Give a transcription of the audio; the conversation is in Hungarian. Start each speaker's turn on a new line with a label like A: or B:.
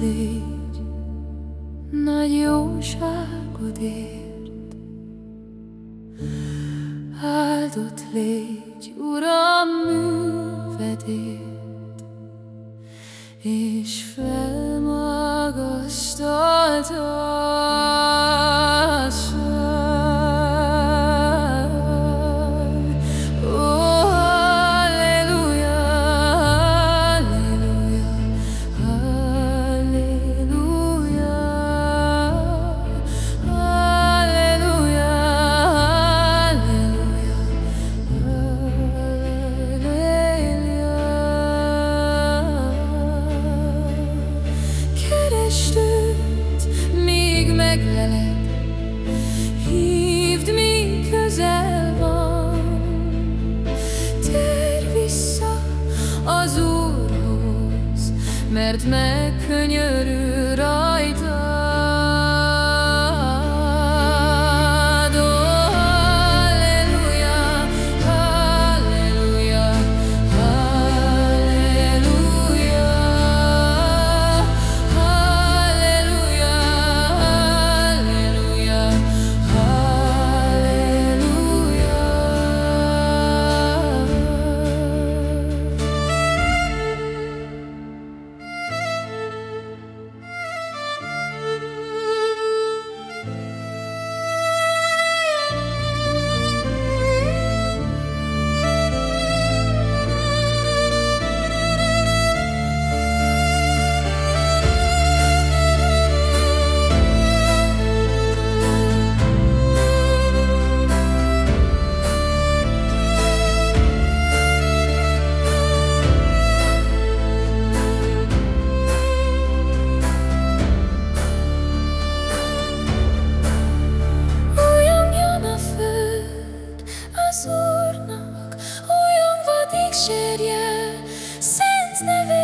A: légy, nagy jóságodért. Áldott légy, Uram, művedért, és felmagasztaltad. Megleled, hívd, mi közel van. Térj vissza az Úrhoz, mert megkönyörül rajta.
B: Pictured you since never.